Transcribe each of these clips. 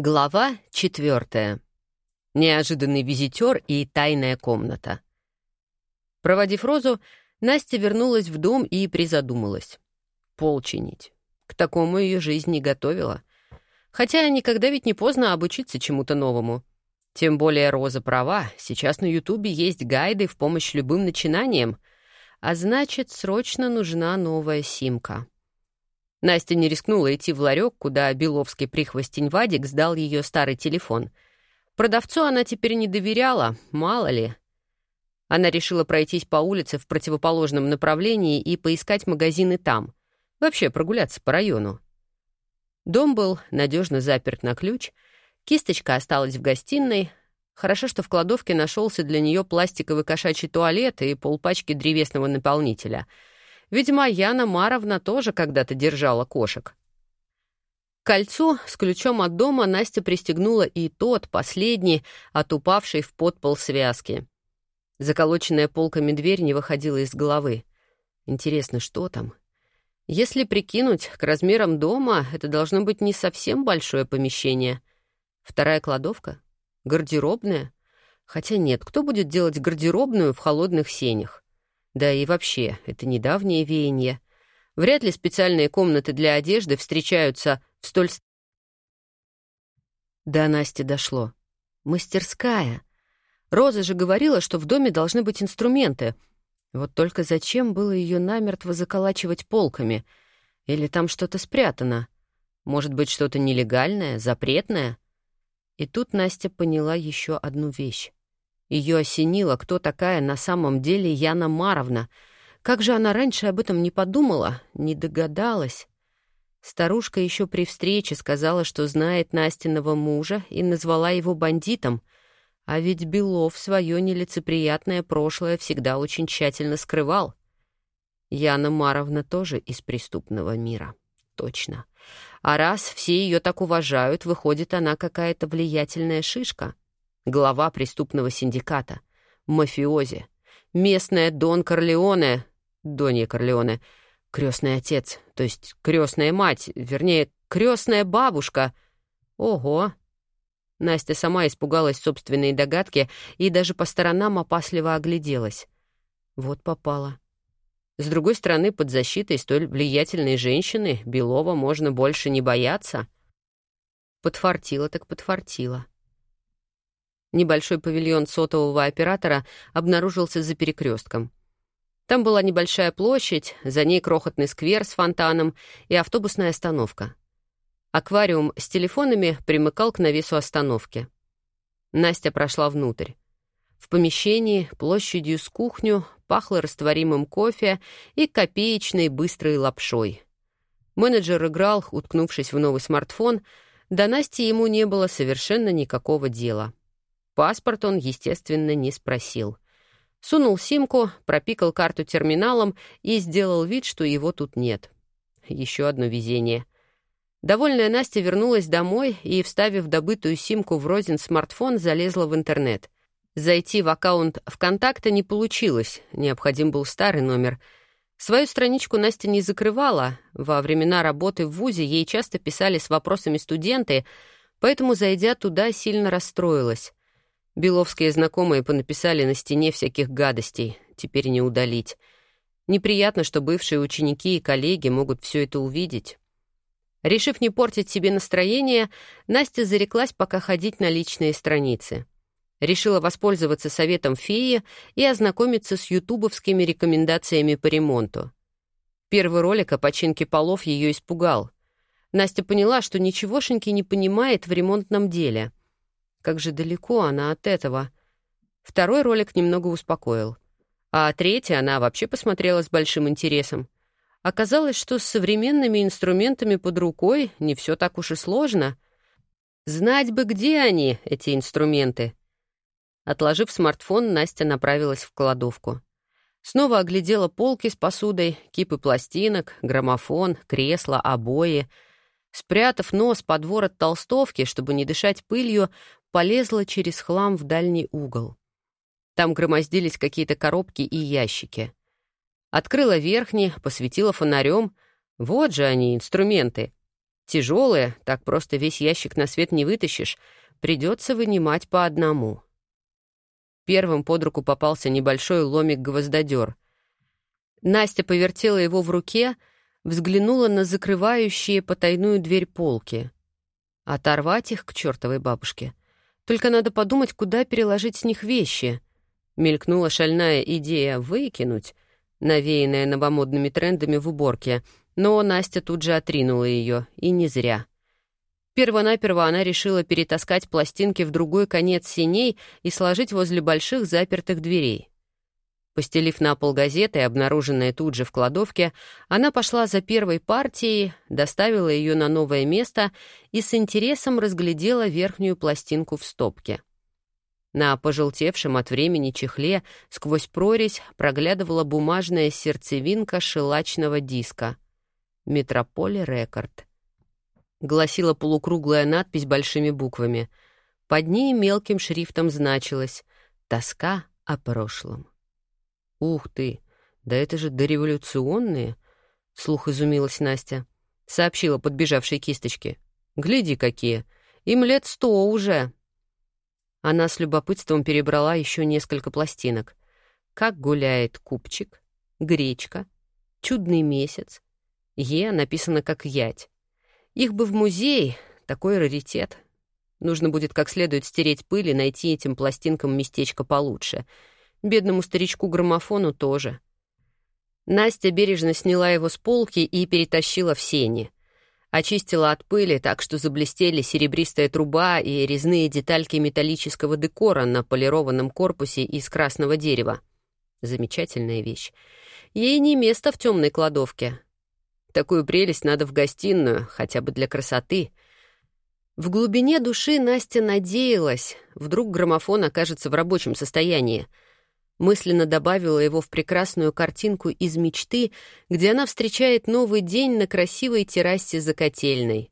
Глава четвертая. Неожиданный визитер и тайная комната. Проводив Розу, Настя вернулась в дом и призадумалась. Пол чинить. К такому ее жизнь не готовила. Хотя никогда ведь не поздно обучиться чему-то новому. Тем более Роза права, сейчас на Ютубе есть гайды в помощь любым начинаниям, а значит, срочно нужна новая симка. Настя не рискнула идти в ларек, куда Беловский прихвостень Вадик сдал ее старый телефон. Продавцу она теперь не доверяла, мало ли. Она решила пройтись по улице в противоположном направлении и поискать магазины там. Вообще прогуляться по району. Дом был надежно заперт на ключ, кисточка осталась в гостиной. Хорошо, что в кладовке нашелся для нее пластиковый кошачий туалет и полпачки древесного наполнителя — Видимо, Яна Маровна тоже когда-то держала кошек. К кольцу с ключом от дома Настя пристегнула и тот, последний, от упавшей в подпол связки. Заколоченная полками дверь не выходила из головы. Интересно, что там? Если прикинуть, к размерам дома это должно быть не совсем большое помещение. Вторая кладовка? Гардеробная? Хотя нет, кто будет делать гардеробную в холодных сенях? Да и вообще, это недавнее веяние. Вряд ли специальные комнаты для одежды встречаются в столь... До Насти дошло. Мастерская. Роза же говорила, что в доме должны быть инструменты. Вот только зачем было ее намертво заколачивать полками? Или там что-то спрятано? Может быть, что-то нелегальное, запретное? И тут Настя поняла еще одну вещь. Ее осенило, кто такая на самом деле Яна Маровна. Как же она раньше об этом не подумала, не догадалась? Старушка еще при встрече сказала, что знает Настиного мужа и назвала его бандитом. А ведь Белов свое нелицеприятное прошлое всегда очень тщательно скрывал. Яна Маровна тоже из преступного мира. Точно. А раз все ее так уважают, выходит, она какая-то влиятельная шишка — глава преступного синдиката, мафиози, местная Дон Корлеоне, Донья Корлеоне, крестный отец, то есть крестная мать, вернее, крестная бабушка. Ого! Настя сама испугалась собственной догадки и даже по сторонам опасливо огляделась. Вот попала. С другой стороны, под защитой столь влиятельной женщины Белова можно больше не бояться. Подфартила так подфартила. Небольшой павильон сотового оператора обнаружился за перекрестком. Там была небольшая площадь, за ней крохотный сквер с фонтаном и автобусная остановка. Аквариум с телефонами примыкал к навесу остановки. Настя прошла внутрь. В помещении площадью с кухню пахло растворимым кофе и копеечной быстрой лапшой. Менеджер играл, уткнувшись в новый смартфон, до Насти ему не было совершенно никакого дела — Паспорт он, естественно, не спросил. Сунул симку, пропикал карту терминалом и сделал вид, что его тут нет. Еще одно везение. Довольная Настя вернулась домой и, вставив добытую симку в розин смартфон, залезла в интернет. Зайти в аккаунт ВКонтакте не получилось, необходим был старый номер. Свою страничку Настя не закрывала. Во времена работы в ВУЗе ей часто писали с вопросами студенты, поэтому, зайдя туда, сильно расстроилась. Беловские знакомые понаписали на стене всяких гадостей, теперь не удалить. Неприятно, что бывшие ученики и коллеги могут все это увидеть. Решив не портить себе настроение, Настя зареклась пока ходить на личные страницы. Решила воспользоваться советом феи и ознакомиться с ютубовскими рекомендациями по ремонту. Первый ролик о починке полов ее испугал. Настя поняла, что ничегошеньки не понимает в ремонтном деле — как же далеко она от этого. Второй ролик немного успокоил. А третий она вообще посмотрела с большим интересом. Оказалось, что с современными инструментами под рукой не все так уж и сложно. Знать бы, где они, эти инструменты. Отложив смартфон, Настя направилась в кладовку. Снова оглядела полки с посудой, кипы пластинок, граммофон, кресла, обои. Спрятав нос под ворот толстовки, чтобы не дышать пылью, полезла через хлам в дальний угол. Там громоздились какие-то коробки и ящики. Открыла верхний, посветила фонарем. Вот же они, инструменты. Тяжелые, так просто весь ящик на свет не вытащишь. Придется вынимать по одному. Первым под руку попался небольшой ломик-гвоздодер. Настя повертела его в руке, взглянула на закрывающие потайную дверь полки. Оторвать их к чертовой бабушке. Только надо подумать, куда переложить с них вещи. Мелькнула шальная идея выкинуть, навеянная новомодными трендами в уборке, но Настя тут же отринула ее, и не зря. Первонаперво она решила перетаскать пластинки в другой конец синей и сложить возле больших запертых дверей. Постелив на пол газеты, обнаруженные тут же в кладовке, она пошла за первой партией, доставила ее на новое место и с интересом разглядела верхнюю пластинку в стопке. На пожелтевшем от времени чехле сквозь прорезь проглядывала бумажная сердцевинка шелачного диска. «Метрополе Рекорд», — гласила полукруглая надпись большими буквами. Под ней мелким шрифтом значилось «Тоска о прошлом». «Ух ты! Да это же дореволюционные!» — слух изумилась Настя. Сообщила подбежавшей кисточке. «Гляди, какие! Им лет сто уже!» Она с любопытством перебрала еще несколько пластинок. «Как гуляет купчик», «Гречка», «Чудный месяц», «Е» написано как «Ять». Их бы в музей, такой раритет. Нужно будет как следует стереть пыль и найти этим пластинкам местечко получше — Бедному старичку-граммофону тоже. Настя бережно сняла его с полки и перетащила в сени. Очистила от пыли так, что заблестели серебристая труба и резные детальки металлического декора на полированном корпусе из красного дерева. Замечательная вещь. Ей не место в темной кладовке. Такую прелесть надо в гостиную, хотя бы для красоты. В глубине души Настя надеялась, вдруг граммофон окажется в рабочем состоянии — мысленно добавила его в прекрасную картинку из мечты, где она встречает новый день на красивой террасе за котельной.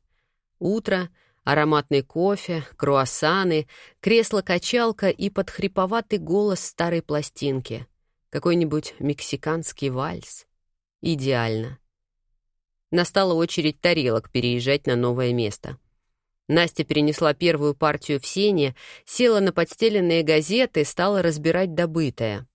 Утро, ароматный кофе, круассаны, кресло-качалка и подхриповатый голос старой пластинки. Какой-нибудь мексиканский вальс. Идеально. Настала очередь тарелок переезжать на новое место — Настя перенесла первую партию в сене, села на подстеленные газеты и стала разбирать добытое.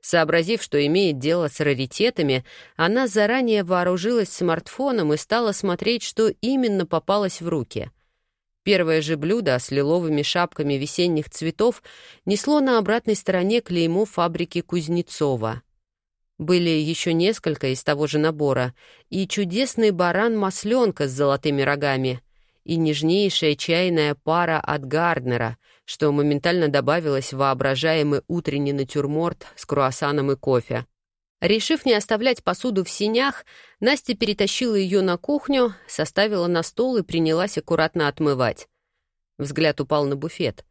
Сообразив, что имеет дело с раритетами, она заранее вооружилась смартфоном и стала смотреть, что именно попалось в руки. Первое же блюдо с лиловыми шапками весенних цветов несло на обратной стороне клеймо фабрики Кузнецова. Были еще несколько из того же набора и чудесный баран-масленка с золотыми рогами — и нежнейшая чайная пара от Гарднера, что моментально добавилось в воображаемый утренний натюрморт с круассаном и кофе. Решив не оставлять посуду в синях, Настя перетащила ее на кухню, составила на стол и принялась аккуратно отмывать. Взгляд упал на буфет.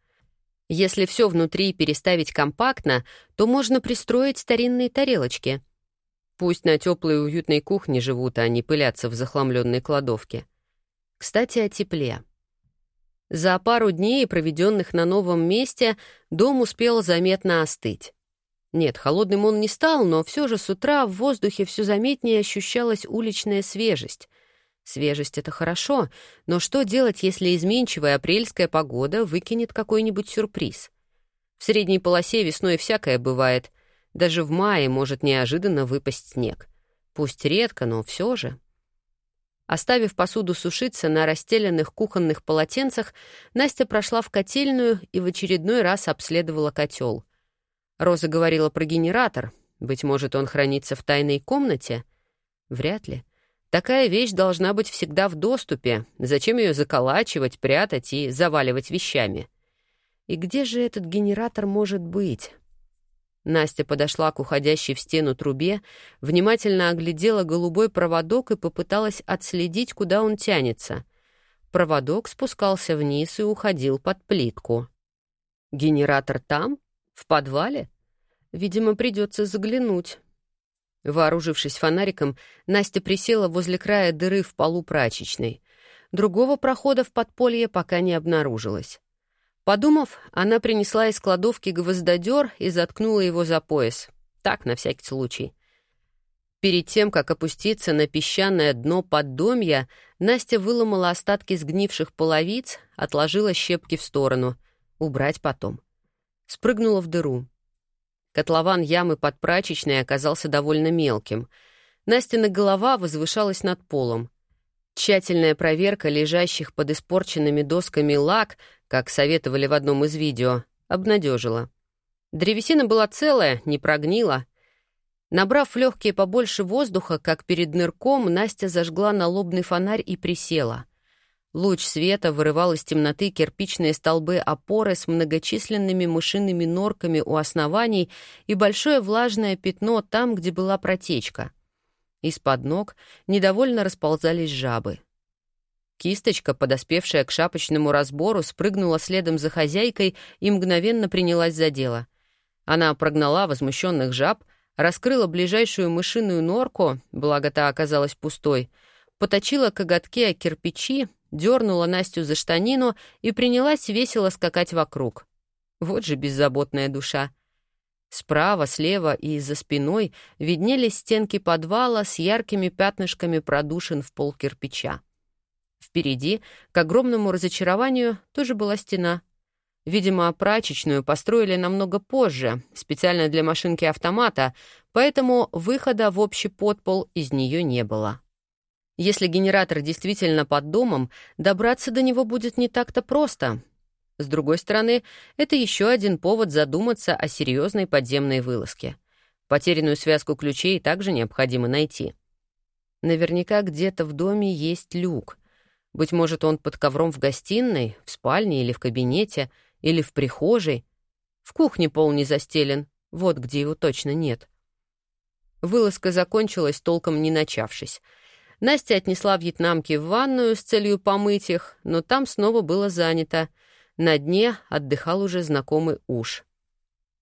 Если все внутри переставить компактно, то можно пристроить старинные тарелочки. Пусть на теплой уютной кухне живут, а не пылятся в захламленной кладовке. Кстати, о тепле. За пару дней, проведенных на новом месте, дом успел заметно остыть. Нет, холодным он не стал, но все же с утра в воздухе все заметнее ощущалась уличная свежесть. Свежесть — это хорошо, но что делать, если изменчивая апрельская погода выкинет какой-нибудь сюрприз? В средней полосе весной всякое бывает. Даже в мае может неожиданно выпасть снег. Пусть редко, но все же. Оставив посуду сушиться на расстеленных кухонных полотенцах, Настя прошла в котельную и в очередной раз обследовала котел. Роза говорила про генератор. Быть может, он хранится в тайной комнате? Вряд ли. Такая вещь должна быть всегда в доступе. Зачем ее заколачивать, прятать и заваливать вещами? И где же этот генератор может быть? Настя подошла к уходящей в стену трубе, внимательно оглядела голубой проводок и попыталась отследить, куда он тянется. Проводок спускался вниз и уходил под плитку. «Генератор там? В подвале? Видимо, придется заглянуть». Вооружившись фонариком, Настя присела возле края дыры в полу прачечной. Другого прохода в подполье пока не обнаружилось. Подумав, она принесла из кладовки гвоздодер и заткнула его за пояс. Так, на всякий случай. Перед тем, как опуститься на песчаное дно поддомья, Настя выломала остатки сгнивших половиц, отложила щепки в сторону. Убрать потом. Спрыгнула в дыру. Котлован ямы под прачечной оказался довольно мелким. Настина голова возвышалась над полом. Тщательная проверка лежащих под испорченными досками лак, как советовали в одном из видео, обнадежила. Древесина была целая, не прогнила. Набрав легкие побольше воздуха, как перед нырком, Настя зажгла налобный фонарь и присела. Луч света вырывал из темноты кирпичные столбы опоры с многочисленными мышиными норками у оснований и большое влажное пятно там, где была протечка. Из-под ног недовольно расползались жабы. Кисточка, подоспевшая к шапочному разбору, спрыгнула следом за хозяйкой и мгновенно принялась за дело. Она прогнала возмущенных жаб, раскрыла ближайшую мышиную норку, благо та оказалась пустой, поточила коготки о кирпичи, дернула Настю за штанину и принялась весело скакать вокруг. Вот же беззаботная душа. Справа, слева и за спиной виднелись стенки подвала с яркими пятнышками продушин в пол кирпича. Впереди, к огромному разочарованию, тоже была стена — Видимо, прачечную построили намного позже, специально для машинки автомата, поэтому выхода в общий подпол из нее не было. Если генератор действительно под домом, добраться до него будет не так-то просто. С другой стороны, это еще один повод задуматься о серьезной подземной вылазке. Потерянную связку ключей также необходимо найти. Наверняка где-то в доме есть люк. Быть может, он под ковром в гостиной, в спальне или в кабинете — или в прихожей. В кухне пол не застелен, вот где его точно нет. Вылазка закончилась, толком не начавшись. Настя отнесла вьетнамки в ванную с целью помыть их, но там снова было занято. На дне отдыхал уже знакомый уж.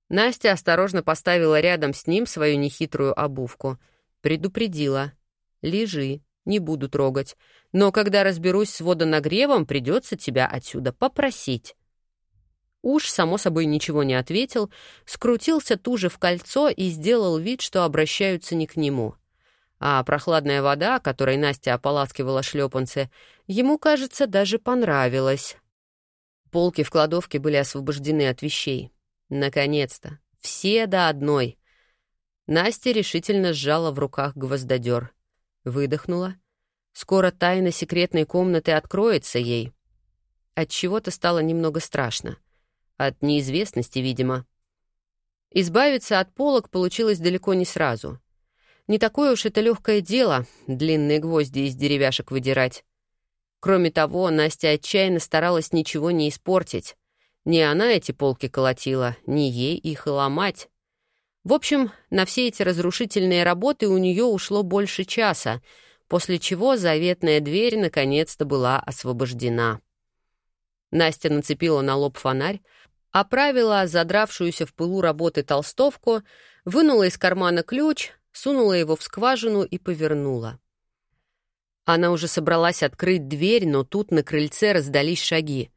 Настя осторожно поставила рядом с ним свою нехитрую обувку. Предупредила. «Лежи, не буду трогать. Но когда разберусь с водонагревом, придется тебя отсюда попросить». Уж, само собой, ничего не ответил, скрутился туже в кольцо и сделал вид, что обращаются не к нему. А прохладная вода, которой Настя ополаскивала шлепанцы, ему, кажется, даже понравилась. Полки в кладовке были освобождены от вещей. Наконец-то. Все до одной. Настя решительно сжала в руках гвоздодер. Выдохнула. Скоро тайна секретной комнаты откроется ей. От чего то стало немного страшно. От неизвестности, видимо. Избавиться от полок получилось далеко не сразу. Не такое уж это легкое дело — длинные гвозди из деревяшек выдирать. Кроме того, Настя отчаянно старалась ничего не испортить. Не она эти полки колотила, не ей их и ломать. В общем, на все эти разрушительные работы у нее ушло больше часа, после чего заветная дверь наконец-то была освобождена. Настя нацепила на лоб фонарь, оправила задравшуюся в пылу работы толстовку, вынула из кармана ключ, сунула его в скважину и повернула. Она уже собралась открыть дверь, но тут на крыльце раздались шаги.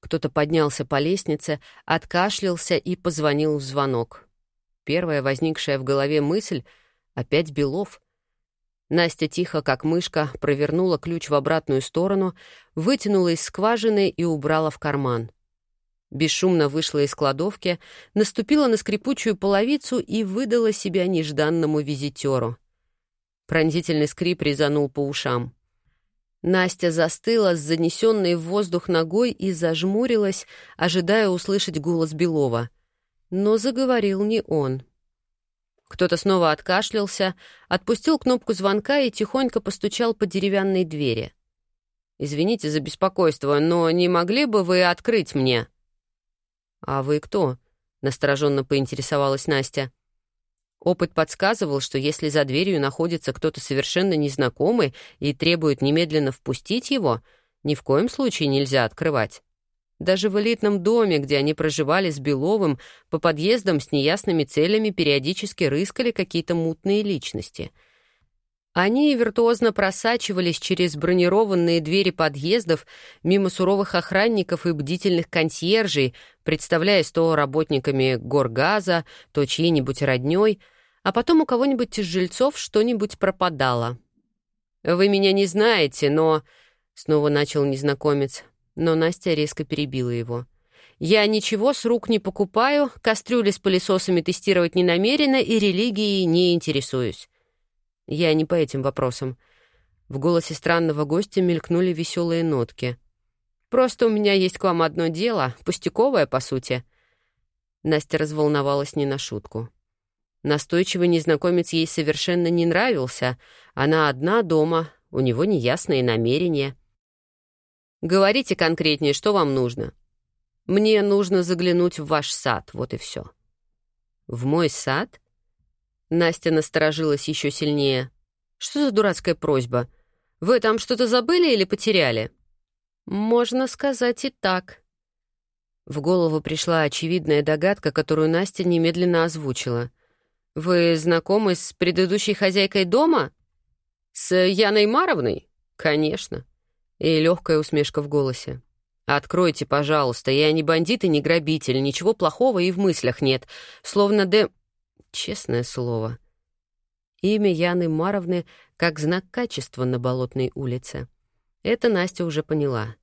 Кто-то поднялся по лестнице, откашлялся и позвонил в звонок. Первая возникшая в голове мысль — опять Белов. Настя тихо, как мышка, провернула ключ в обратную сторону, вытянула из скважины и убрала в карман бесшумно вышла из кладовки, наступила на скрипучую половицу и выдала себя нежданному визитеру. Пронзительный скрип резанул по ушам. Настя застыла с занесенной в воздух ногой и зажмурилась, ожидая услышать голос Белова. Но заговорил не он. Кто-то снова откашлялся, отпустил кнопку звонка и тихонько постучал по деревянной двери. «Извините за беспокойство, но не могли бы вы открыть мне?» «А вы кто?» — настороженно поинтересовалась Настя. Опыт подсказывал, что если за дверью находится кто-то совершенно незнакомый и требует немедленно впустить его, ни в коем случае нельзя открывать. Даже в элитном доме, где они проживали с Беловым, по подъездам с неясными целями периодически рыскали какие-то мутные личности — они виртуозно просачивались через бронированные двери подъездов, мимо суровых охранников и бдительных консьержей, представляясь то работниками горгаза, то чьей-нибудь роднёй, а потом у кого-нибудь из жильцов что-нибудь пропадало. «Вы меня не знаете, но...» — снова начал незнакомец, но Настя резко перебила его. «Я ничего с рук не покупаю, кастрюли с пылесосами тестировать не намерена и религией не интересуюсь. Я не по этим вопросам». В голосе странного гостя мелькнули веселые нотки. «Просто у меня есть к вам одно дело, пустяковое, по сути». Настя разволновалась не на шутку. Настойчивый незнакомец ей совершенно не нравился. Она одна дома, у него неясные намерения. «Говорите конкретнее, что вам нужно?» «Мне нужно заглянуть в ваш сад, вот и все». «В мой сад?» Настя насторожилась еще сильнее. «Что за дурацкая просьба? Вы там что-то забыли или потеряли?» «Можно сказать и так». В голову пришла очевидная догадка, которую Настя немедленно озвучила — «Вы знакомы с предыдущей хозяйкой дома?» «С Яной Маровной?» «Конечно». И легкая усмешка в голосе. «Откройте, пожалуйста, я не бандит и не грабитель, ничего плохого и в мыслях нет. Словно де...» Честное слово. Имя Яны Маровны как знак качества на Болотной улице. Это Настя уже поняла.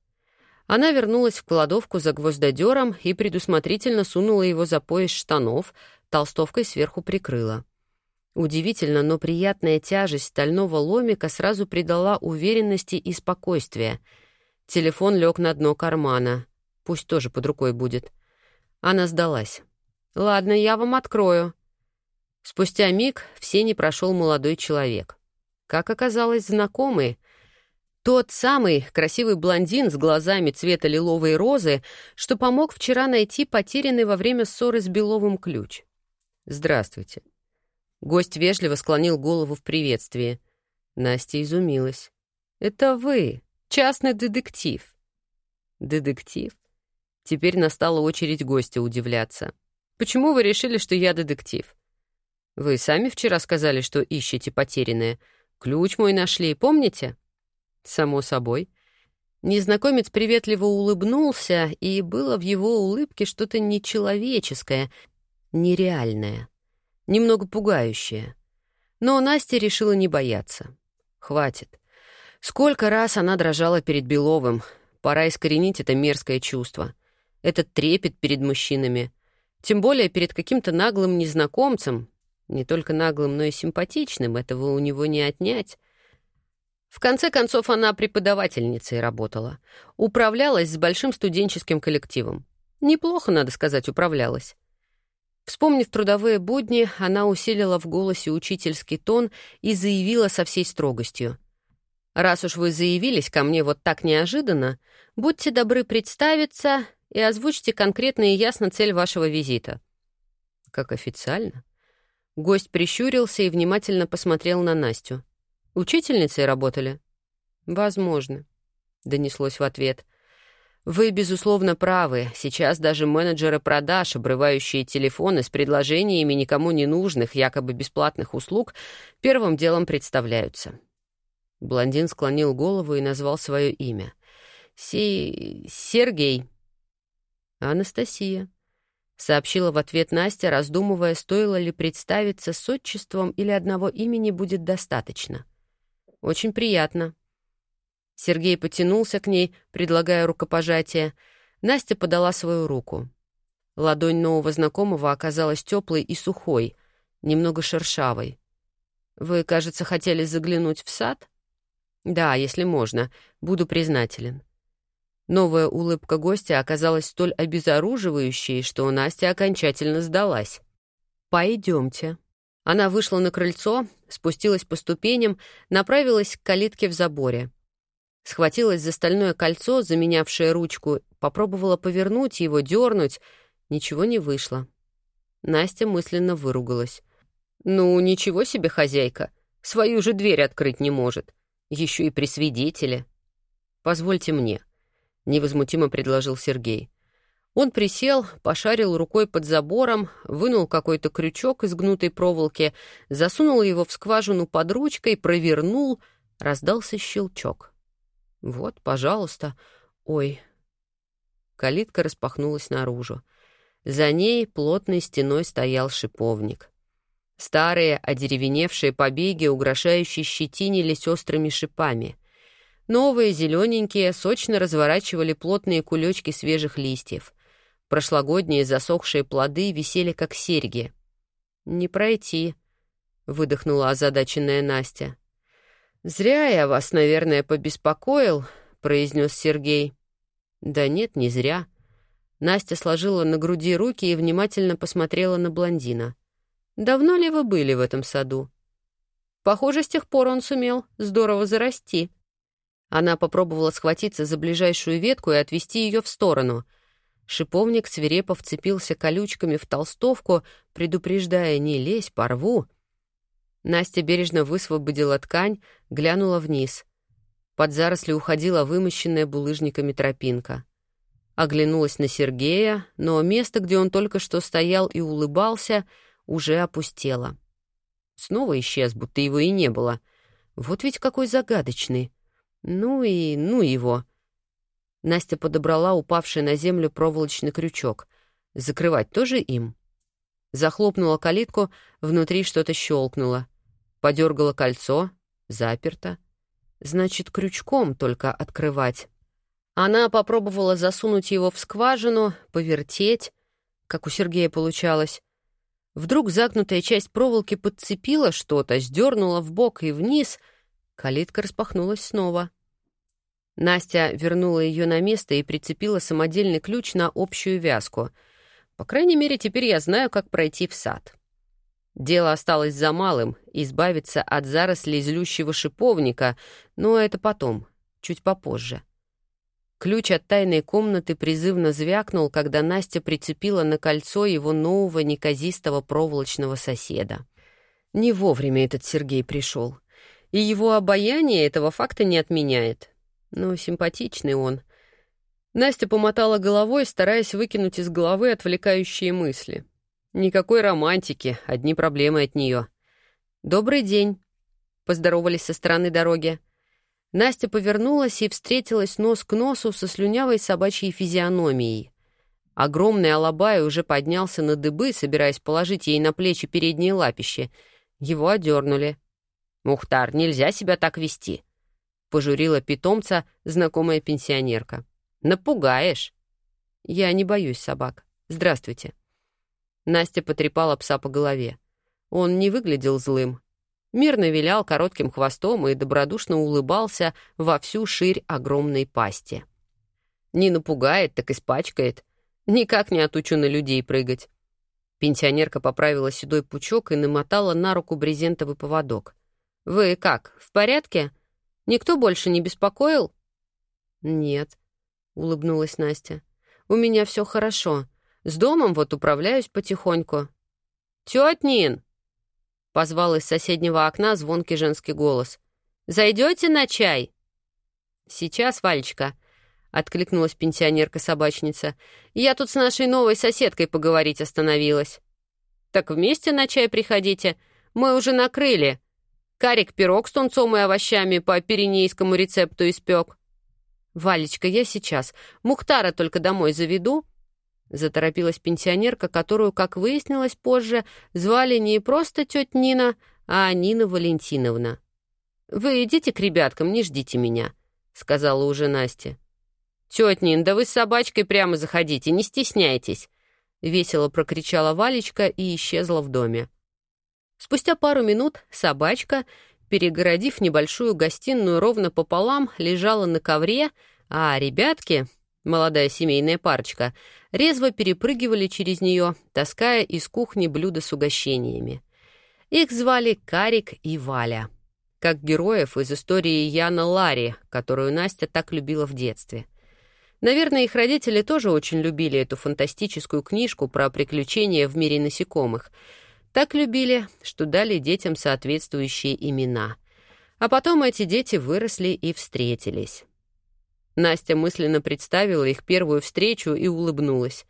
Она вернулась в кладовку за гвоздодером и предусмотрительно сунула его за пояс штанов, толстовкой сверху прикрыла. Удивительно, но приятная тяжесть стального ломика сразу придала уверенности и спокойствия. Телефон лег на дно кармана. Пусть тоже под рукой будет. Она сдалась. «Ладно, я вам открою». Спустя миг в сене прошел молодой человек. Как оказалось, знакомый. Тот самый красивый блондин с глазами цвета лиловой розы, что помог вчера найти потерянный во время ссоры с Беловым ключ. «Здравствуйте». Гость вежливо склонил голову в приветствии. Настя изумилась. «Это вы, частный детектив». «Детектив?» Теперь настала очередь гостя удивляться. «Почему вы решили, что я детектив?» «Вы сами вчера сказали, что ищете потерянное. Ключ мой нашли, помните?» «Само собой». Незнакомец приветливо улыбнулся, и было в его улыбке что-то нечеловеческое, нереальное, немного пугающее. Но Настя решила не бояться. Хватит. Сколько раз она дрожала перед Беловым. Пора искоренить это мерзкое чувство. Этот трепет перед мужчинами. Тем более перед каким-то наглым незнакомцем. Не только наглым, но и симпатичным. Этого у него не отнять. В конце концов, она преподавательницей работала. Управлялась с большим студенческим коллективом. Неплохо, надо сказать, управлялась. Вспомнив трудовые будни, она усилила в голосе учительский тон и заявила со всей строгостью. «Раз уж вы заявились ко мне вот так неожиданно, будьте добры представиться и озвучьте конкретно и ясно цель вашего визита». «Как официально?» Гость прищурился и внимательно посмотрел на Настю. «Учительницей работали?» «Возможно», — донеслось в ответ. Вы, безусловно, правы. Сейчас даже менеджеры продаж, обрывающие телефоны с предложениями никому не нужных, якобы бесплатных услуг, первым делом представляются. Блондин склонил голову и назвал свое имя. «Си... Сергей». «Анастасия», — сообщила в ответ Настя, раздумывая, стоило ли представиться с отчеством или одного имени будет достаточно. «Очень приятно», Сергей потянулся к ней, предлагая рукопожатие. Настя подала свою руку. Ладонь нового знакомого оказалась теплой и сухой, немного шершавой. «Вы, кажется, хотели заглянуть в сад?» «Да, если можно. Буду признателен». Новая улыбка гостя оказалась столь обезоруживающей, что Настя окончательно сдалась. «Пойдемте». Она вышла на крыльцо, спустилась по ступеням, направилась к калитке в заборе. Схватилась за стальное кольцо, заменявшее ручку, попробовала повернуть его, дернуть. Ничего не вышло. Настя мысленно выругалась. «Ну, ничего себе хозяйка. Свою же дверь открыть не может. Еще и при свидетеле». «Позвольте мне», — невозмутимо предложил Сергей. Он присел, пошарил рукой под забором, вынул какой-то крючок из гнутой проволоки, засунул его в скважину под ручкой, провернул, раздался щелчок. «Вот, пожалуйста. Ой». Калитка распахнулась наружу. За ней плотной стеной стоял шиповник. Старые, одеревеневшие побеги, угрожающие щетинились острыми шипами. Новые, зелененькие, сочно разворачивали плотные кулечки свежих листьев. Прошлогодние засохшие плоды висели, как серьги. «Не пройти», — выдохнула озадаченная Настя. «Зря я вас, наверное, побеспокоил», — произнес Сергей. «Да нет, не зря». Настя сложила на груди руки и внимательно посмотрела на блондина. «Давно ли вы были в этом саду?» «Похоже, с тех пор он сумел здорово зарасти». Она попробовала схватиться за ближайшую ветку и отвести ее в сторону. Шиповник свирепо вцепился колючками в толстовку, предупреждая «не лезь, порву». Настя бережно высвободила ткань, глянула вниз. Под заросли уходила вымощенная булыжниками тропинка. Оглянулась на Сергея, но место, где он только что стоял и улыбался, уже опустело. Снова исчез, будто его и не было. Вот ведь какой загадочный. Ну и ну его. Настя подобрала упавший на землю проволочный крючок. Закрывать тоже им? Захлопнула калитку, внутри что-то щелкнуло. Подергала кольцо, заперто. Значит, крючком только открывать. Она попробовала засунуть его в скважину, повертеть, как у Сергея получалось. Вдруг загнутая часть проволоки подцепила что-то, сдернула в бок и вниз. Калитка распахнулась снова. Настя вернула ее на место и прицепила самодельный ключ на общую вязку. По крайней мере, теперь я знаю, как пройти в сад. Дело осталось за малым — избавиться от зарослей злющего шиповника, но это потом, чуть попозже. Ключ от тайной комнаты призывно звякнул, когда Настя прицепила на кольцо его нового неказистого проволочного соседа. Не вовремя этот Сергей пришел. И его обаяние этого факта не отменяет. Но симпатичный он. Настя помотала головой, стараясь выкинуть из головы отвлекающие мысли — Никакой романтики, одни проблемы от нее. «Добрый день», — поздоровались со стороны дороги. Настя повернулась и встретилась нос к носу со слюнявой собачьей физиономией. Огромный алабай уже поднялся на дыбы, собираясь положить ей на плечи передние лапищи. Его одернули. «Мухтар, нельзя себя так вести», — пожурила питомца знакомая пенсионерка. «Напугаешь». «Я не боюсь собак. Здравствуйте». Настя потрепала пса по голове. Он не выглядел злым. Мирно вилял коротким хвостом и добродушно улыбался во всю ширь огромной пасти. Не напугает, так испачкает. Никак не отучу на людей прыгать. Пенсионерка поправила седой пучок и намотала на руку брезентовый поводок. «Вы как, в порядке? Никто больше не беспокоил?» «Нет», — улыбнулась Настя. «У меня все хорошо. С домом вот управляюсь потихоньку». «Тёть Нин!» — позвал из соседнего окна звонкий женский голос. «Зайдете на чай?» «Сейчас, Валечка», — откликнулась пенсионерка-собачница. «Я тут с нашей новой соседкой поговорить остановилась». «Так вместе на чай приходите. Мы уже накрыли. Карик пирог с тунцом и овощами по пиренейскому рецепту испек». «Валечка, я сейчас. Мухтара только домой заведу, Заторопилась пенсионерка, которую, как выяснилось позже, звали не просто тетя Нина, а Нина Валентиновна. «Вы идите к ребяткам, не ждите меня», — сказала уже Настя. «Тетя Нин, да вы с собачкой прямо заходите, не стесняйтесь», — весело прокричала Валечка и исчезла в доме. Спустя пару минут собачка, перегородив небольшую гостиную ровно пополам, лежала на ковре, а ребятки, молодая семейная парочка, резво перепрыгивали через нее, таская из кухни блюда с угощениями. Их звали Карик и Валя, как героев из истории Яна Ларри, которую Настя так любила в детстве. Наверное, их родители тоже очень любили эту фантастическую книжку про приключения в мире насекомых. Так любили, что дали детям соответствующие имена. А потом эти дети выросли и встретились. Настя мысленно представила их первую встречу и улыбнулась.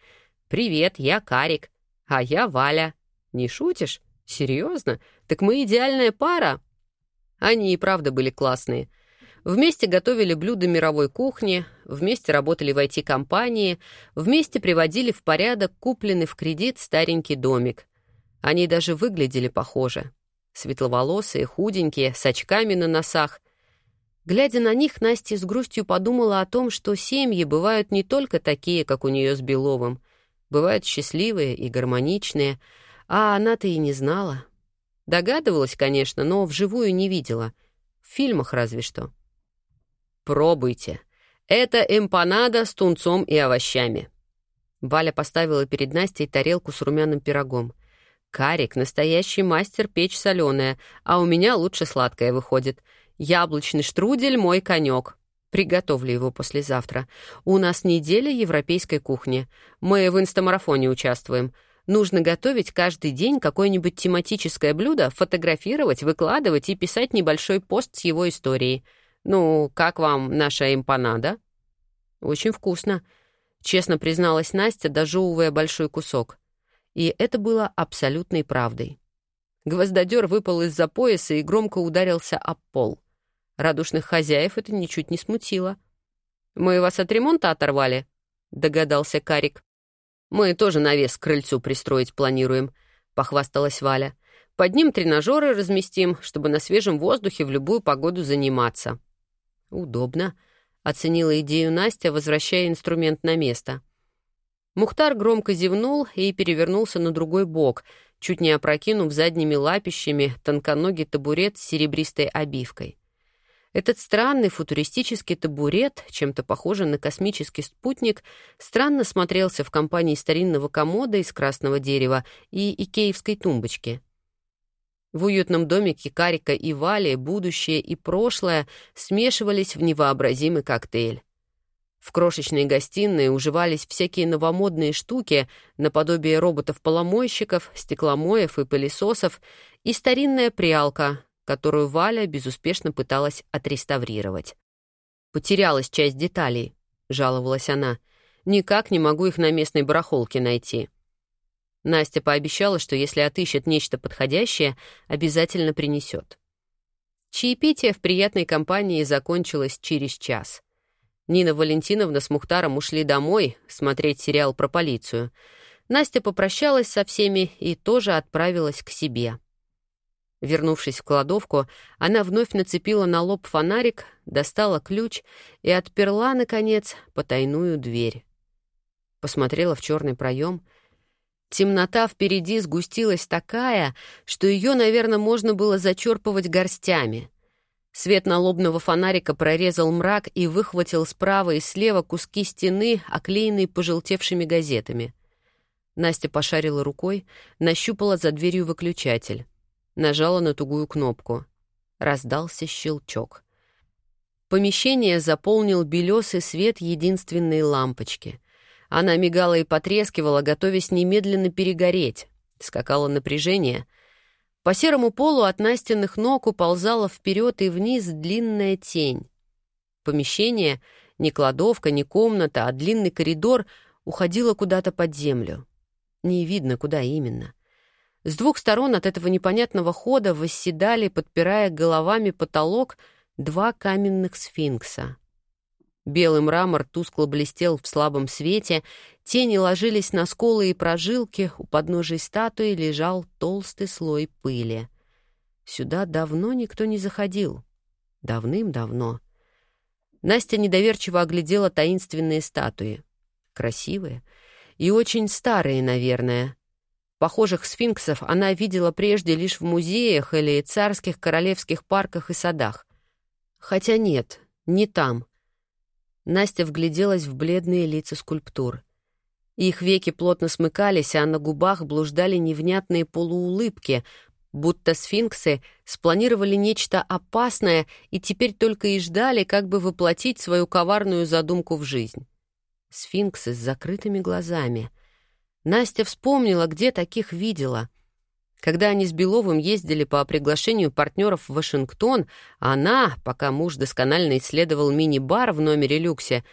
«Привет, я Карик. А я Валя. Не шутишь? Серьезно? Так мы идеальная пара?» Они и правда были классные. Вместе готовили блюда мировой кухни, вместе работали в IT-компании, вместе приводили в порядок купленный в кредит старенький домик. Они даже выглядели похоже. Светловолосые, худенькие, с очками на носах. Глядя на них, Настя с грустью подумала о том, что семьи бывают не только такие, как у нее с Беловым. Бывают счастливые и гармоничные, а она-то и не знала. Догадывалась, конечно, но вживую не видела. В фильмах разве что. «Пробуйте. Это эмпанада с тунцом и овощами». Валя поставила перед Настей тарелку с румяным пирогом. «Карик — настоящий мастер печь соленое, а у меня лучше сладкое выходит. Яблочный штрудель — мой конек. Приготовлю его послезавтра. У нас неделя европейской кухни. Мы в инстамарафоне участвуем. Нужно готовить каждый день какое-нибудь тематическое блюдо, фотографировать, выкладывать и писать небольшой пост с его историей. Ну, как вам наша эмпанада? Очень вкусно, честно призналась Настя, дожевывая большой кусок. И это было абсолютной правдой. Гвоздодер выпал из-за пояса и громко ударился об пол. Радушных хозяев это ничуть не смутило. «Мы вас от ремонта оторвали?» — догадался Карик. «Мы тоже навес к крыльцу пристроить планируем», — похвасталась Валя. «Под ним тренажеры разместим, чтобы на свежем воздухе в любую погоду заниматься». «Удобно», — оценила идею Настя, возвращая инструмент на место. Мухтар громко зевнул и перевернулся на другой бок, чуть не опрокинув задними лапищами тонконогий табурет с серебристой обивкой. Этот странный футуристический табурет, чем-то похожий на космический спутник, странно смотрелся в компании старинного комода из красного дерева и икеевской тумбочки. В уютном домике Карика и Вали будущее и прошлое смешивались в невообразимый коктейль. В крошечной гостиной уживались всякие новомодные штуки, наподобие роботов-поломойщиков, стекломоев и пылесосов, и старинная прялка, которую Валя безуспешно пыталась отреставрировать. «Потерялась часть деталей», — жаловалась она. «Никак не могу их на местной барахолке найти». Настя пообещала, что если отыщет нечто подходящее, обязательно принесет. Чаепитие в приятной компании закончилось через час. Нина Валентиновна с Мухтаром ушли домой смотреть сериал про полицию. Настя попрощалась со всеми и тоже отправилась к себе. Вернувшись в кладовку, она вновь нацепила на лоб фонарик, достала ключ и отперла, наконец, потайную дверь. Посмотрела в черный проем. Темнота впереди сгустилась такая, что ее, наверное, можно было зачерпывать горстями. Свет налобного фонарика прорезал мрак и выхватил справа и слева куски стены, оклеенные пожелтевшими газетами. Настя пошарила рукой, нащупала за дверью выключатель. Нажала на тугую кнопку. Раздался щелчок. Помещение заполнил белесый свет единственной лампочки. Она мигала и потрескивала, готовясь немедленно перегореть. Скакало напряжение. По серому полу от настенных ног уползала вперед и вниз длинная тень. Помещение, не кладовка, не комната, а длинный коридор уходило куда-то под землю. Не видно, куда именно. С двух сторон от этого непонятного хода восседали, подпирая головами потолок, два каменных сфинкса. Белый мрамор тускло блестел в слабом свете, тени ложились на сколы и прожилки, у подножия статуи лежал толстый слой пыли. Сюда давно никто не заходил. Давным-давно. Настя недоверчиво оглядела таинственные статуи. Красивые и очень старые, наверное — Похожих сфинксов она видела прежде лишь в музеях или царских королевских парках и садах. Хотя нет, не там. Настя вгляделась в бледные лица скульптур. Их веки плотно смыкались, а на губах блуждали невнятные полуулыбки, будто сфинксы спланировали нечто опасное и теперь только и ждали, как бы воплотить свою коварную задумку в жизнь. Сфинксы с закрытыми глазами — Настя вспомнила, где таких видела. Когда они с Беловым ездили по приглашению партнеров в Вашингтон, она, пока муж досконально исследовал мини-бар в номере люксе,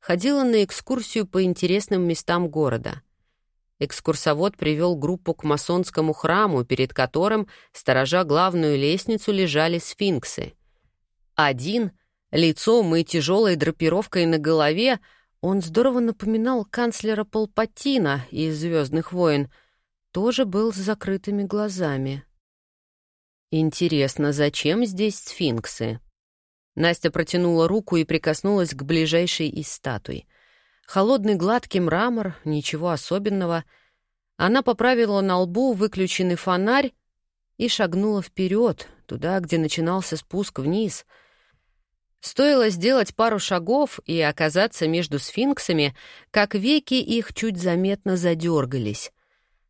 ходила на экскурсию по интересным местам города. Экскурсовод привел группу к масонскому храму, перед которым, сторожа главную лестницу, лежали сфинксы. Один, лицом и тяжелой драпировкой на голове, он здорово напоминал канцлера Палпатина из «Звездных войн». тоже был с закрытыми глазами. Интересно, зачем здесь сфинксы? Настя протянула руку и прикоснулась к ближайшей из статуй. Холодный гладкий мрамор, ничего особенного. Она поправила на лбу выключенный фонарь и шагнула вперед, туда, где начинался спуск вниз. Стоило сделать пару шагов и оказаться между сфинксами, как веки их чуть заметно задергались.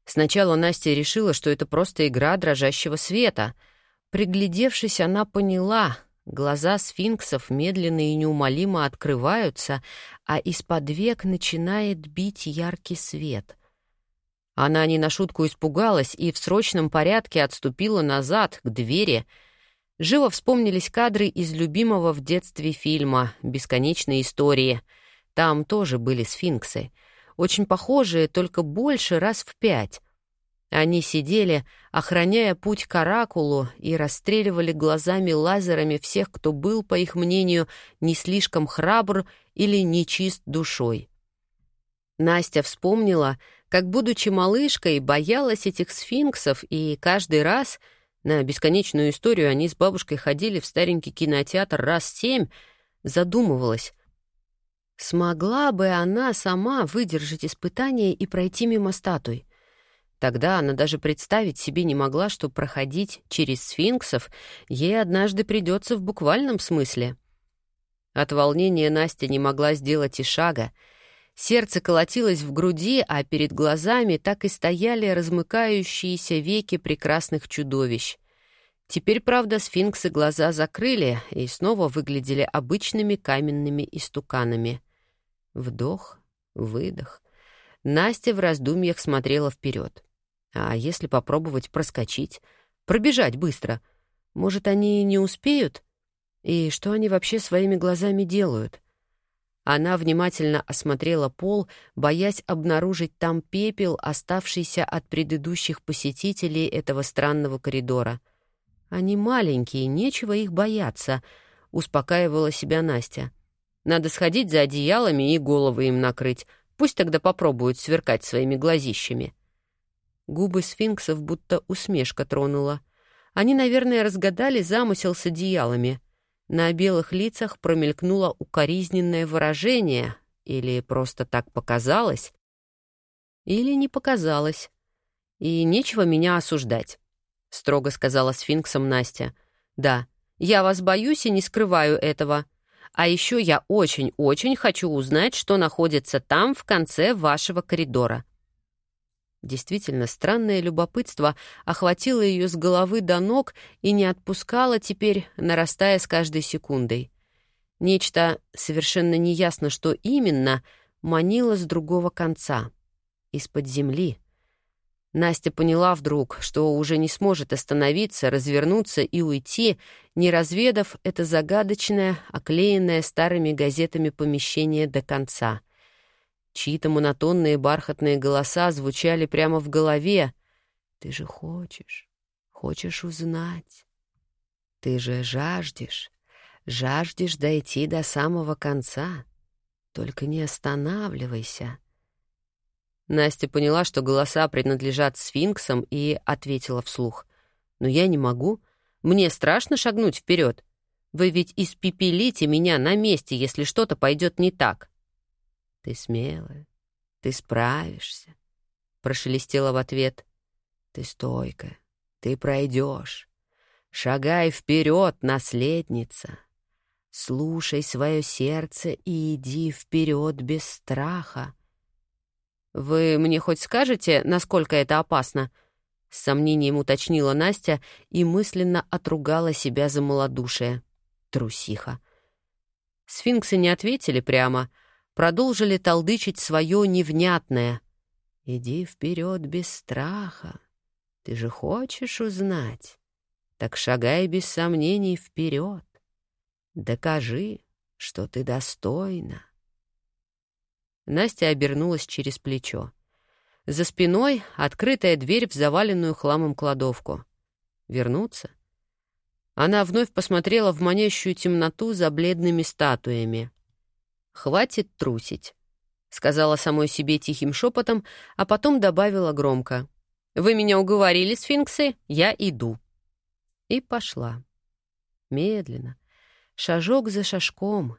Сначала Настя решила, что это просто игра дрожащего света — Приглядевшись, она поняла, глаза сфинксов медленно и неумолимо открываются, а из-под век начинает бить яркий свет. Она не на шутку испугалась и в срочном порядке отступила назад, к двери. Живо вспомнились кадры из любимого в детстве фильма «Бесконечные истории». Там тоже были сфинксы. Очень похожие, только больше раз в пять. Они сидели, охраняя путь к оракулу, и расстреливали глазами-лазерами всех, кто был, по их мнению, не слишком храбр или нечист душой. Настя вспомнила, как, будучи малышкой, боялась этих сфинксов, и каждый раз на бесконечную историю они с бабушкой ходили в старенький кинотеатр раз семь, задумывалась, смогла бы она сама выдержать испытание и пройти мимо статуй. Тогда она даже представить себе не могла, что проходить через сфинксов ей однажды придется в буквальном смысле. От волнения Настя не могла сделать и шага. Сердце колотилось в груди, а перед глазами так и стояли размыкающиеся веки прекрасных чудовищ. Теперь, правда, сфинксы глаза закрыли и снова выглядели обычными каменными истуканами. Вдох, выдох. Настя в раздумьях смотрела вперед. А если попробовать проскочить, пробежать быстро? Может, они не успеют? И что они вообще своими глазами делают? Она внимательно осмотрела пол, боясь обнаружить там пепел, оставшийся от предыдущих посетителей этого странного коридора. «Они маленькие, нечего их бояться», — успокаивала себя Настя. «Надо сходить за одеялами и головы им накрыть. Пусть тогда попробуют сверкать своими глазищами». Губы сфинксов будто усмешка тронула. Они, наверное, разгадали замысел с одеялами. На белых лицах промелькнуло укоризненное выражение, или просто так показалось, или не показалось. И нечего меня осуждать, — строго сказала сфинксом Настя. Да, я вас боюсь и не скрываю этого. А еще я очень-очень хочу узнать, что находится там в конце вашего коридора. Действительно, странное любопытство охватило ее с головы до ног и не отпускало теперь, нарастая с каждой секундой. Нечто, совершенно неясно что именно, манило с другого конца, из-под земли. Настя поняла вдруг, что уже не сможет остановиться, развернуться и уйти, не разведав это загадочное, оклеенное старыми газетами помещение до конца — Чьи-то монотонные бархатные голоса звучали прямо в голове. «Ты же хочешь, хочешь узнать. Ты же жаждешь, жаждешь дойти до самого конца. Только не останавливайся». Настя поняла, что голоса принадлежат сфинксам, и ответила вслух. «Но я не могу. Мне страшно шагнуть вперед. Вы ведь испепелите меня на месте, если что-то пойдет не так». «Ты смелая, ты справишься», — прошелестела в ответ. «Ты стойкая, ты пройдешь. Шагай вперед, наследница. Слушай свое сердце и иди вперед без страха». «Вы мне хоть скажете, насколько это опасно?» С сомнением уточнила Настя и мысленно отругала себя за малодушие. Трусиха. Сфинксы не ответили прямо — продолжили толдычить свое невнятное. «Иди вперед без страха. Ты же хочешь узнать? Так шагай без сомнений вперед. Докажи, что ты достойна». Настя обернулась через плечо. За спиной открытая дверь в заваленную хламом кладовку. Вернуться? Она вновь посмотрела в манящую темноту за бледными статуями. «Хватит трусить», — сказала самой себе тихим шепотом, а потом добавила громко. Вы меня уговорили, сфинксы, я иду. И пошла. Медленно, шажок за шажком.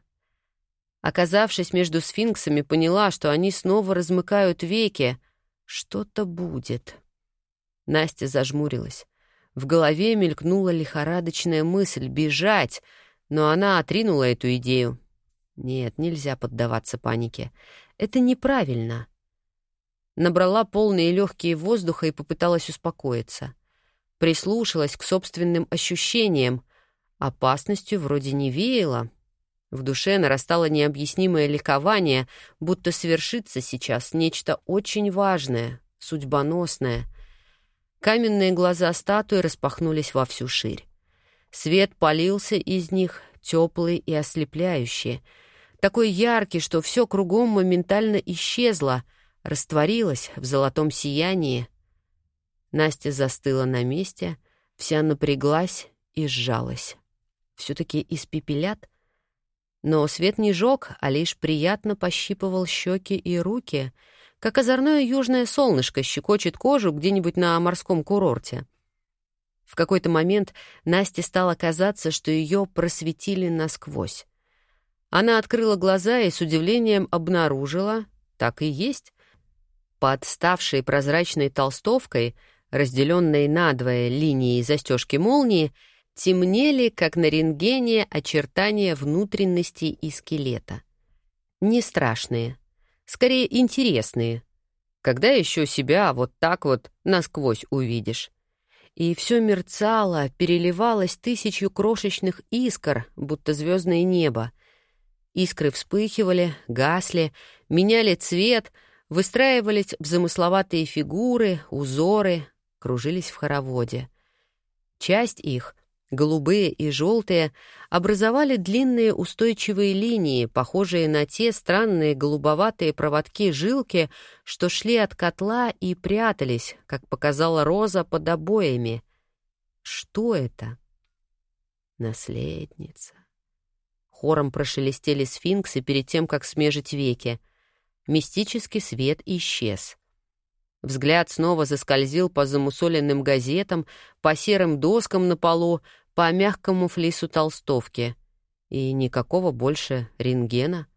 Оказавшись между сфинксами, поняла, что они снова размыкают веки. Что-то будет. Настя зажмурилась. В голове мелькнула лихорадочная мысль — бежать, но она отринула эту идею. Нет, нельзя поддаваться панике. Это неправильно. Набрала полные легкие воздуха и попыталась успокоиться. Прислушалась к собственным ощущениям. Опасностью вроде не веяло. В душе нарастало необъяснимое ликование, будто свершится сейчас нечто очень важное, судьбоносное. Каменные глаза статуи распахнулись во всю ширь. Свет полился из них, теплый и ослепляющий — такой яркий, что все кругом моментально исчезло, растворилось в золотом сиянии. Настя застыла на месте, вся напряглась и сжалась. Все-таки испепелят? Но свет не жег, а лишь приятно пощипывал щеки и руки, как озорное южное солнышко щекочет кожу где-нибудь на морском курорте. В какой-то момент Насте стало казаться, что ее просветили насквозь. Она открыла глаза и с удивлением обнаружила, так и есть, под ставшей прозрачной толстовкой, разделенной надвое линией застежки молнии, темнели, как на рентгене, очертания внутренности и скелета. Не страшные, скорее интересные. Когда еще себя вот так вот насквозь увидишь? И все мерцало, переливалось тысячу крошечных искр, будто звездное небо — Искры вспыхивали, гасли, меняли цвет, выстраивались в замысловатые фигуры, узоры, кружились в хороводе. Часть их, голубые и желтые, образовали длинные устойчивые линии, похожие на те странные голубоватые проводки-жилки, что шли от котла и прятались, как показала Роза, под обоями. Что это? Наследница. Хором прошелестели сфинксы перед тем, как смежить веки. Мистический свет исчез. Взгляд снова заскользил по замусоленным газетам, по серым доскам на полу, по мягкому флису толстовки. И никакого больше рентгена.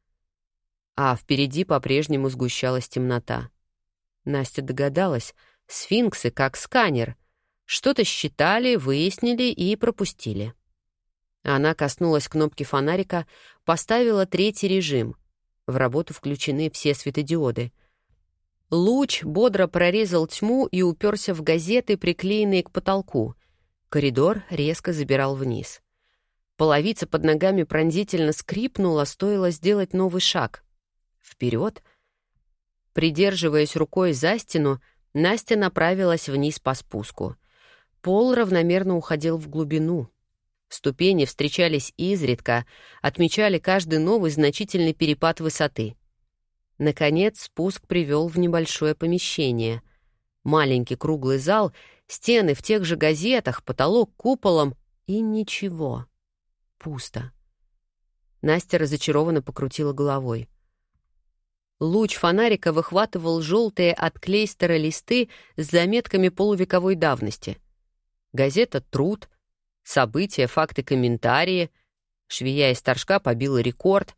А впереди по-прежнему сгущалась темнота. Настя догадалась, сфинксы как сканер. Что-то считали, выяснили и пропустили. Она коснулась кнопки фонарика, поставила третий режим. В работу включены все светодиоды. Луч бодро прорезал тьму и уперся в газеты, приклеенные к потолку. Коридор резко забирал вниз. Половица под ногами пронзительно скрипнула, стоило сделать новый шаг. Вперед. Придерживаясь рукой за стену, Настя направилась вниз по спуску. Пол равномерно уходил в глубину — Ступени встречались изредка, отмечали каждый новый значительный перепад высоты. Наконец спуск привел в небольшое помещение. Маленький круглый зал, стены в тех же газетах, потолок куполом и ничего. Пусто. Настя разочарованно покрутила головой. Луч фонарика выхватывал желтые от клейстера листы с заметками полувековой давности. Газета «Труд», События, факты, комментарии. Швея из Торжка побила рекорд.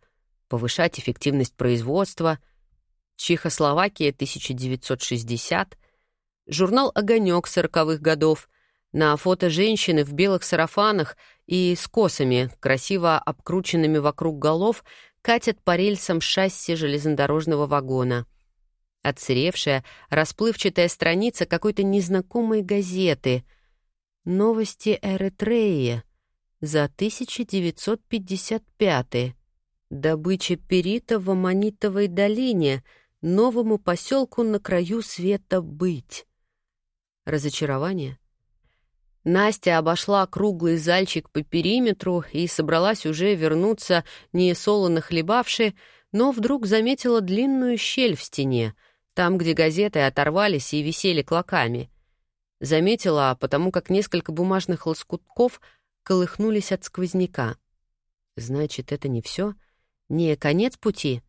Повышать эффективность производства. Чехословакия, 1960. Журнал «Огонек» сороковых годов. На фото женщины в белых сарафанах и с косами, красиво обкрученными вокруг голов, катят по рельсам шасси железнодорожного вагона. Отсыревшая, расплывчатая страница какой-то незнакомой газеты — Новости Эритреи за 1955 Добыча перита в Аманитовой долине, новому поселку на краю света быть. Разочарование? Настя обошла круглый зальчик по периметру и собралась уже вернуться, не солоно хлебавши, но вдруг заметила длинную щель в стене, там, где газеты оторвались и висели клоками — Заметила, потому как несколько бумажных лоскутков колыхнулись от сквозняка. Значит, это не все, Не конец пути?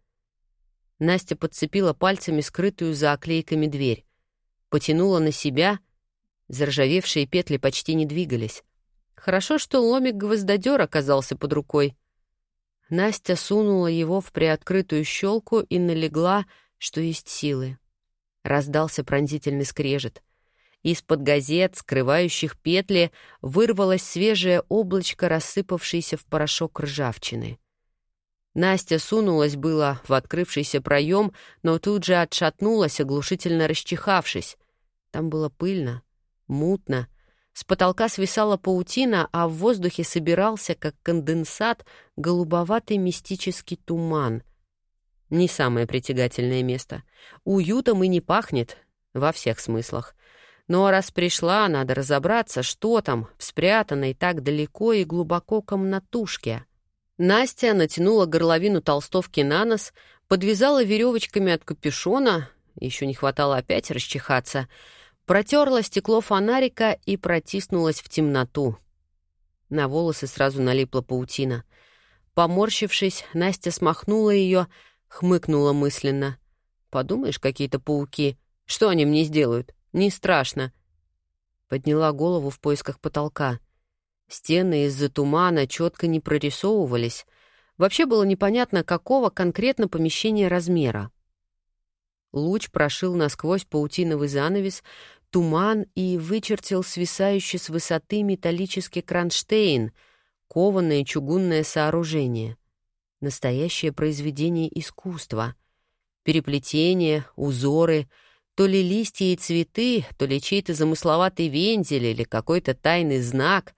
Настя подцепила пальцами скрытую за оклейками дверь. Потянула на себя, Заржавевшие петли почти не двигались. Хорошо, что ломик-гвоздодер оказался под рукой. Настя сунула его в приоткрытую щелку и налегла, что есть силы. Раздался пронзительный скрежет. Из-под газет, скрывающих петли, вырвалось свежее облачко, рассыпавшееся в порошок ржавчины. Настя сунулась было в открывшийся проем, но тут же отшатнулась, оглушительно расчихавшись. Там было пыльно, мутно. С потолка свисала паутина, а в воздухе собирался, как конденсат, голубоватый мистический туман. Не самое притягательное место. Уютом и не пахнет, во всех смыслах. Но раз пришла, надо разобраться, что там в спрятанной так далеко и глубоко комнатушке. Настя натянула горловину толстовки на нос, подвязала веревочками от капюшона, еще не хватало опять расчихаться, протерла стекло фонарика и протиснулась в темноту. На волосы сразу налипла паутина. Поморщившись, Настя смахнула ее, хмыкнула мысленно. «Подумаешь, какие-то пауки. Что они мне сделают? Не страшно. Подняла голову в поисках потолка. Стены из-за тумана четко не прорисовывались. Вообще было непонятно, какого конкретно помещения размера. Луч прошил насквозь паутиновый занавес, туман и вычертил свисающий с высоты металлический кронштейн, кованое чугунное сооружение. Настоящее произведение искусства. Переплетения, узоры — то ли листья и цветы, то ли чей-то замысловатый вензель или какой-то тайный знак.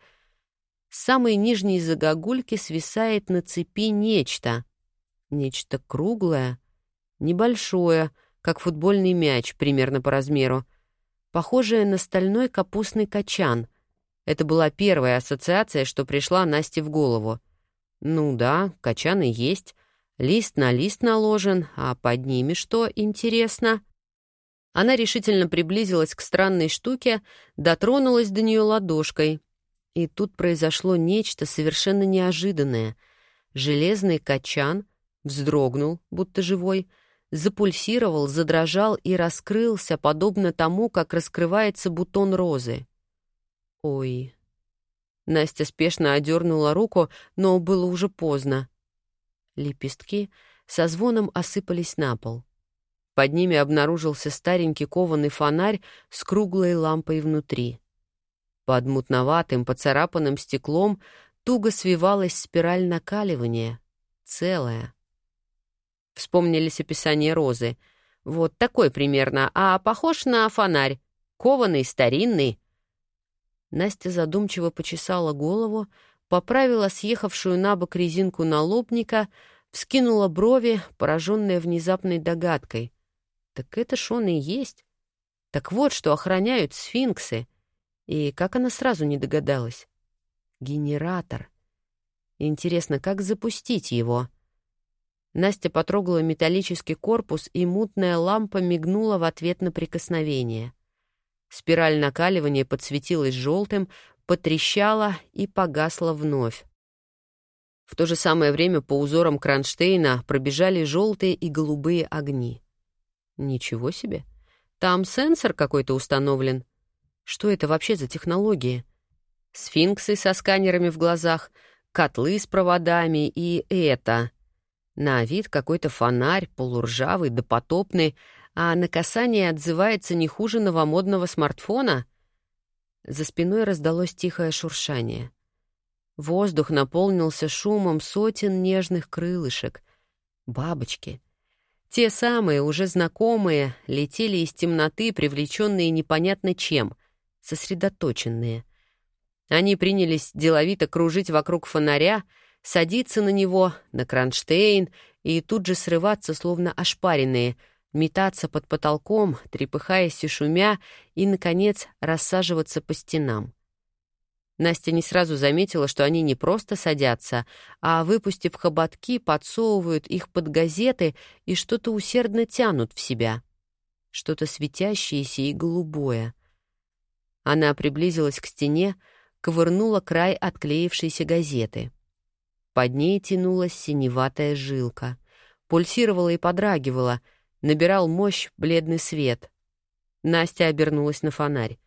С самой нижней загогульки свисает на цепи нечто. Нечто круглое, небольшое, как футбольный мяч, примерно по размеру, похожее на стальной капустный качан. Это была первая ассоциация, что пришла Насте в голову. Ну да, качан и есть. Лист на лист наложен, а под ними что, интересно? Она решительно приблизилась к странной штуке, дотронулась до нее ладошкой. И тут произошло нечто совершенно неожиданное. Железный качан вздрогнул, будто живой, запульсировал, задрожал и раскрылся, подобно тому, как раскрывается бутон розы. «Ой!» Настя спешно одернула руку, но было уже поздно. Лепестки со звоном осыпались на пол. Под ними обнаружился старенький кованый фонарь с круглой лампой внутри. Под мутноватым, поцарапанным стеклом туго свивалась спираль накаливания, целая. Вспомнились описания розы. Вот такой примерно, а похож на фонарь, кованый, старинный. Настя задумчиво почесала голову, поправила съехавшую на бок резинку налобника, вскинула брови, пораженная внезапной догадкой. Так это ж он и есть. Так вот, что охраняют сфинксы. И как она сразу не догадалась? Генератор. Интересно, как запустить его? Настя потрогала металлический корпус, и мутная лампа мигнула в ответ на прикосновение. Спираль накаливания подсветилась желтым, потрещала и погасла вновь. В то же самое время по узорам кронштейна пробежали желтые и голубые огни. Ничего себе. Там сенсор какой-то установлен. Что это вообще за технологии? Сфинксы со сканерами в глазах, котлы с проводами и это. На вид какой-то фонарь, полуржавый, допотопный, а на касание отзывается не хуже новомодного смартфона. За спиной раздалось тихое шуршание. Воздух наполнился шумом сотен нежных крылышек. Бабочки — те самые, уже знакомые, летели из темноты, привлеченные непонятно чем, сосредоточенные. Они принялись деловито кружить вокруг фонаря, садиться на него, на кронштейн, и тут же срываться, словно ошпаренные, метаться под потолком, трепыхаясь и шумя, и, наконец, рассаживаться по стенам. Настя не сразу заметила, что они не просто садятся, а, выпустив хоботки, подсовывают их под газеты и что-то усердно тянут в себя. Что-то светящееся и голубое. Она приблизилась к стене, ковырнула край отклеившейся газеты. Под ней тянулась синеватая жилка. Пульсировала и подрагивала, набирал мощь бледный свет. Настя обернулась на фонарь.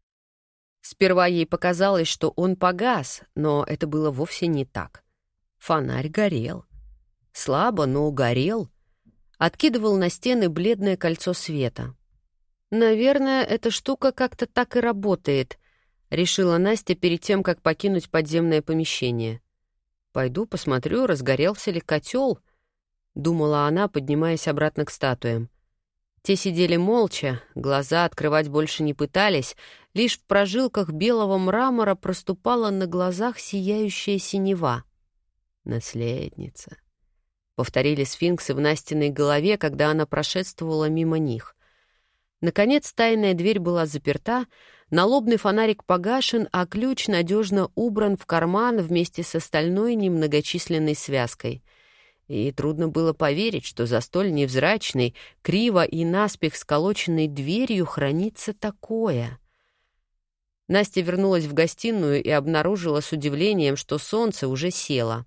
Сперва ей показалось, что он погас, но это было вовсе не так. Фонарь горел. Слабо, но горел. Откидывал на стены бледное кольцо света. «Наверное, эта штука как-то так и работает», — решила Настя перед тем, как покинуть подземное помещение. «Пойду посмотрю, разгорелся ли котел», — думала она, поднимаясь обратно к статуям. Те сидели молча, глаза открывать больше не пытались, лишь в прожилках белого мрамора проступала на глазах сияющая синева. «Наследница», — повторили сфинксы в Настиной голове, когда она прошествовала мимо них. Наконец тайная дверь была заперта, налобный фонарик погашен, а ключ надежно убран в карман вместе с остальной немногочисленной связкой — и трудно было поверить, что за столь невзрачной, криво и наспех сколоченной дверью хранится такое. Настя вернулась в гостиную и обнаружила с удивлением, что солнце уже село.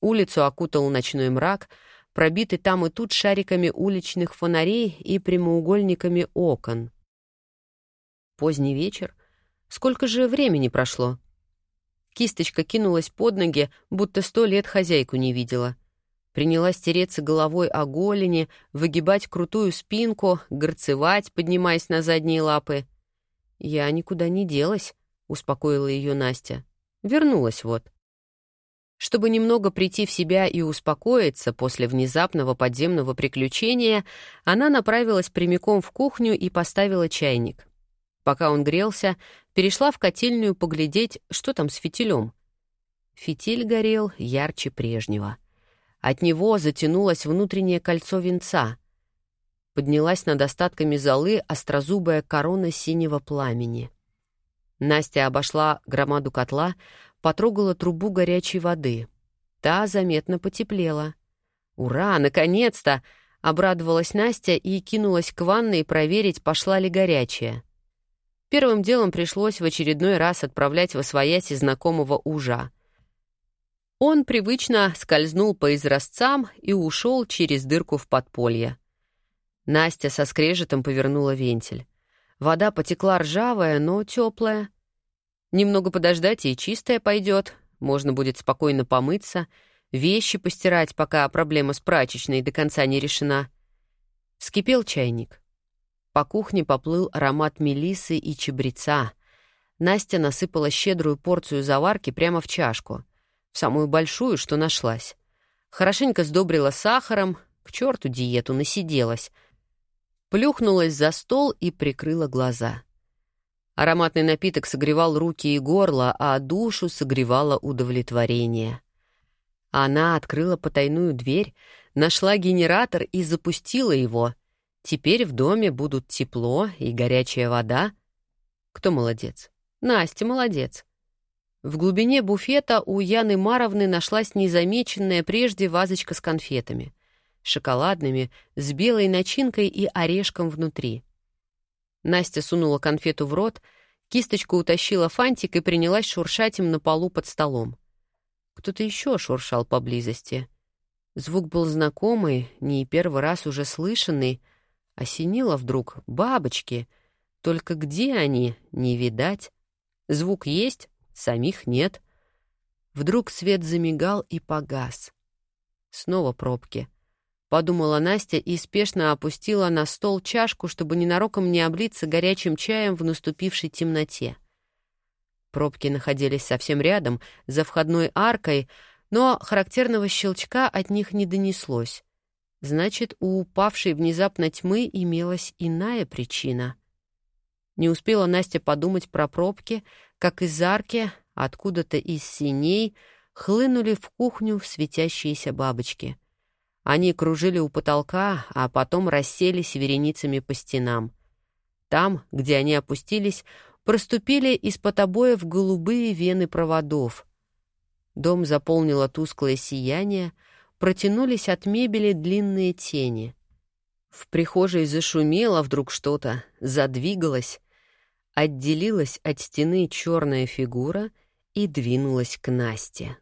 Улицу окутал ночной мрак, пробитый там и тут шариками уличных фонарей и прямоугольниками окон. Поздний вечер. Сколько же времени прошло? Кисточка кинулась под ноги, будто сто лет хозяйку не видела — принялась тереться головой о голени, выгибать крутую спинку, горцевать, поднимаясь на задние лапы. «Я никуда не делась», — успокоила ее Настя. «Вернулась вот». Чтобы немного прийти в себя и успокоиться после внезапного подземного приключения, она направилась прямиком в кухню и поставила чайник. Пока он грелся, перешла в котельную поглядеть, что там с фитилем. Фитиль горел ярче прежнего — от него затянулось внутреннее кольцо венца. Поднялась над остатками золы острозубая корона синего пламени. Настя обошла громаду котла, потрогала трубу горячей воды. Та заметно потеплела. «Ура, наконец-то!» — обрадовалась Настя и кинулась к ванной проверить, пошла ли горячая. Первым делом пришлось в очередной раз отправлять во своясь знакомого ужа. Он привычно скользнул по изразцам и ушел через дырку в подполье. Настя со скрежетом повернула вентиль. Вода потекла ржавая, но теплая. Немного подождать, и чистая пойдет. Можно будет спокойно помыться, вещи постирать, пока проблема с прачечной до конца не решена. Вскипел чайник. По кухне поплыл аромат мелисы и чабреца. Настя насыпала щедрую порцию заварки прямо в чашку — самую большую, что нашлась. Хорошенько сдобрила сахаром, к черту диету насиделась. Плюхнулась за стол и прикрыла глаза. Ароматный напиток согревал руки и горло, а душу согревало удовлетворение. Она открыла потайную дверь, нашла генератор и запустила его. Теперь в доме будут тепло и горячая вода. Кто молодец? Настя молодец. В глубине буфета у Яны Маровны нашлась незамеченная прежде вазочка с конфетами. Шоколадными, с белой начинкой и орешком внутри. Настя сунула конфету в рот, кисточку утащила фантик и принялась шуршать им на полу под столом. Кто-то еще шуршал поблизости. Звук был знакомый, не первый раз уже слышанный. Осенило вдруг бабочки. Только где они, не видать. Звук есть, самих нет. Вдруг свет замигал и погас. Снова пробки. Подумала Настя и спешно опустила на стол чашку, чтобы ненароком не облиться горячим чаем в наступившей темноте. Пробки находились совсем рядом, за входной аркой, но характерного щелчка от них не донеслось. Значит, у упавшей внезапно тьмы имелась иная причина. Не успела Настя подумать про пробки — как из арки, откуда-то из синей, хлынули в кухню светящиеся бабочки. Они кружили у потолка, а потом расселись вереницами по стенам. Там, где они опустились, проступили из-под обоев голубые вены проводов. Дом заполнило тусклое сияние, протянулись от мебели длинные тени. В прихожей зашумело вдруг что-то, задвигалось, отделилась от стены черная фигура и двинулась к Насте.